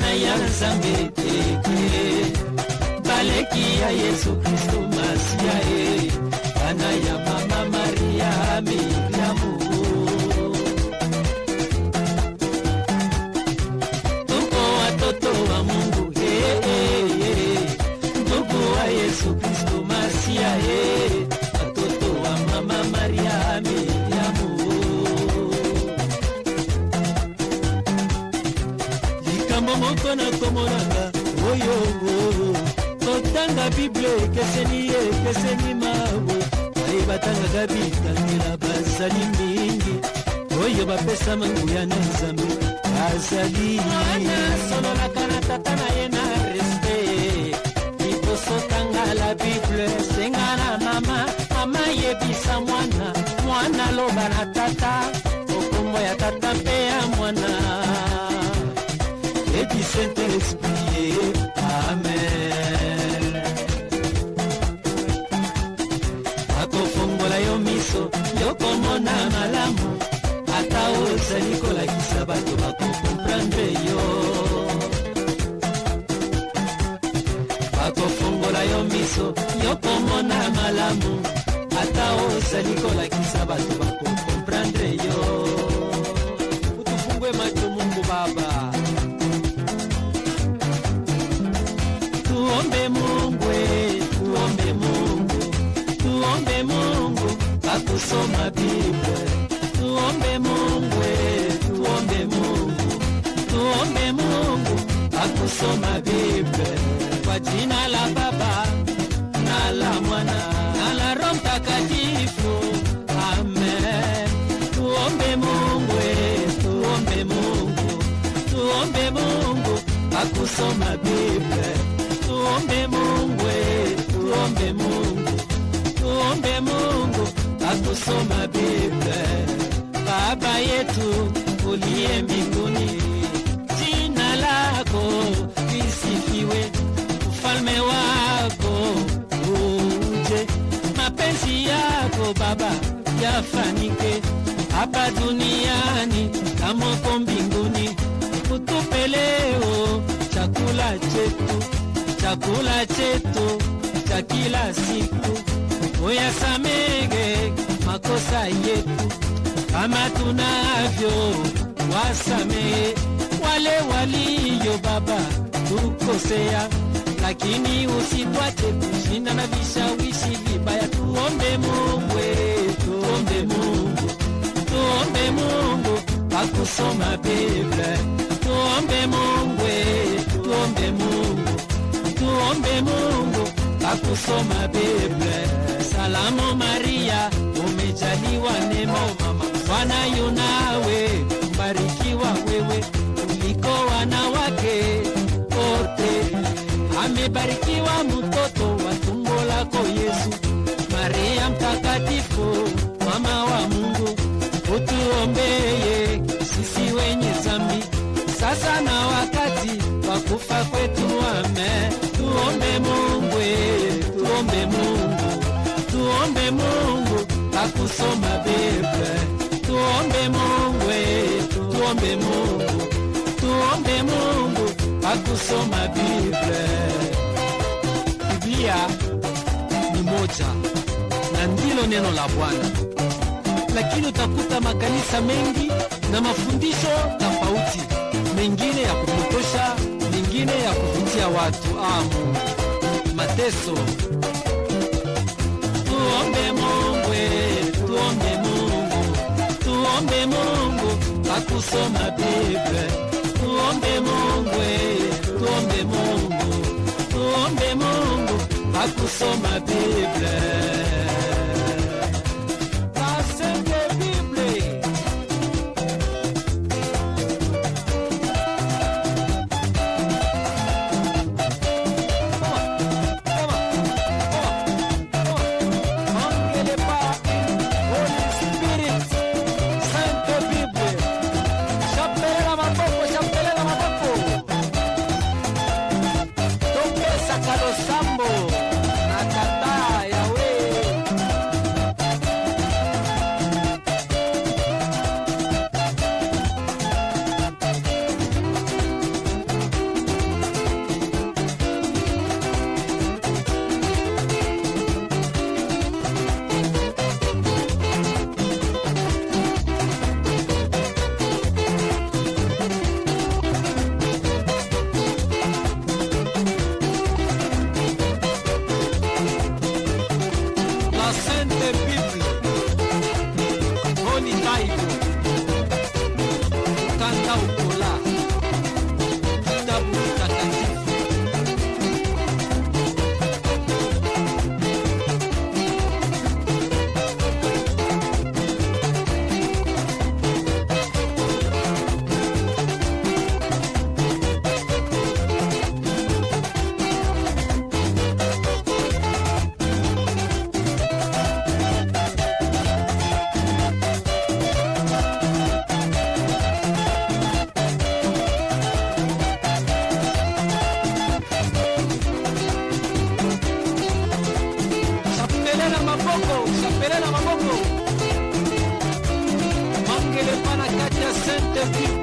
bana ya nzambe tete baleki ya yesu kristo masiya ye bana ya mama maria miriamu tuko watoto wa mungu bible ekeseni ye ekeseni mabo baye batangaka bitangela bazali mingi oyo bapesa manguya na nzambe bazali asololaka na tata na ye na respe libosotanga la bible senga na mama mama yebisa mwana mwana loba na tata okombo ya tata mpe ya mwana et du Saint-Esprit. Amen. okomona malamu ata oyo ezali kolakisa bato bakokomprendre yo bakofungola yo miso yo komona malamu ata oyo ezali kolakisa bato bakokomprendre yo utufungwe macho mungu baba tuombe mungu kusoma Biblia. Tuombe Mungu, tuombe Mungu, tuombe Mungu akusoma Biblia. Kwa jina la Baba na la Mwana na la Roho Mtakatifu, amen. Tuombe Mungu, tuombe Mungu, tuombe Mungu akusoma Biblia. Tuombe Mungu, tuombe Mungu kusoma Biblia. Baba yetu uliye mbinguni, jina lako lisifiwe, ufalme wako uje, mapenzi yako Baba yafanike hapa duniani kama uko mbinguni. Utupe leo chakula chetu, chakula chetu cha kila siku moyasa mingi makosa yetu kama tunavyo wasamehe wale waliyo baba tukosea lakini usitwache kushinda na vishawishi vibaya tuombe mungu tuombe mungu tuombe mungu akusoma biblia tuombe mungu tuombe mungu tuombe mungu akusoma biblia Salamu Maria, umejaliwa neema, Bwana yu nawe, mbarikiwa wewe kuliko wanawake wote, amebarikiwa mtoto wa tumbo lako Yesu. Maria mtakatifu, mama wa Mungu, utuombeye sisi wenye zambi, sasa na wakati wa kufa kwetu. Amen. tuombe Mungu akusoma Biblia, tuombe Mungu wetu, tuombe Mungu, tuombe Mungu akusoma Biblia. Biblia ni moja na ndilo neno la Bwana, lakini utakuta makanisa mengi na mafundisho tofauti, mengine ya kupotosha, mengine ya kuvutia watu amu mateso tuombe Mungu, tuombe Mungu, tuombe Mungu kwa kusoma Biblia. Tuombe Mungu, tuombe Mungu, tuombe Mungu kwa kusoma Biblia. Thank you.